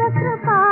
कृपा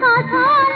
था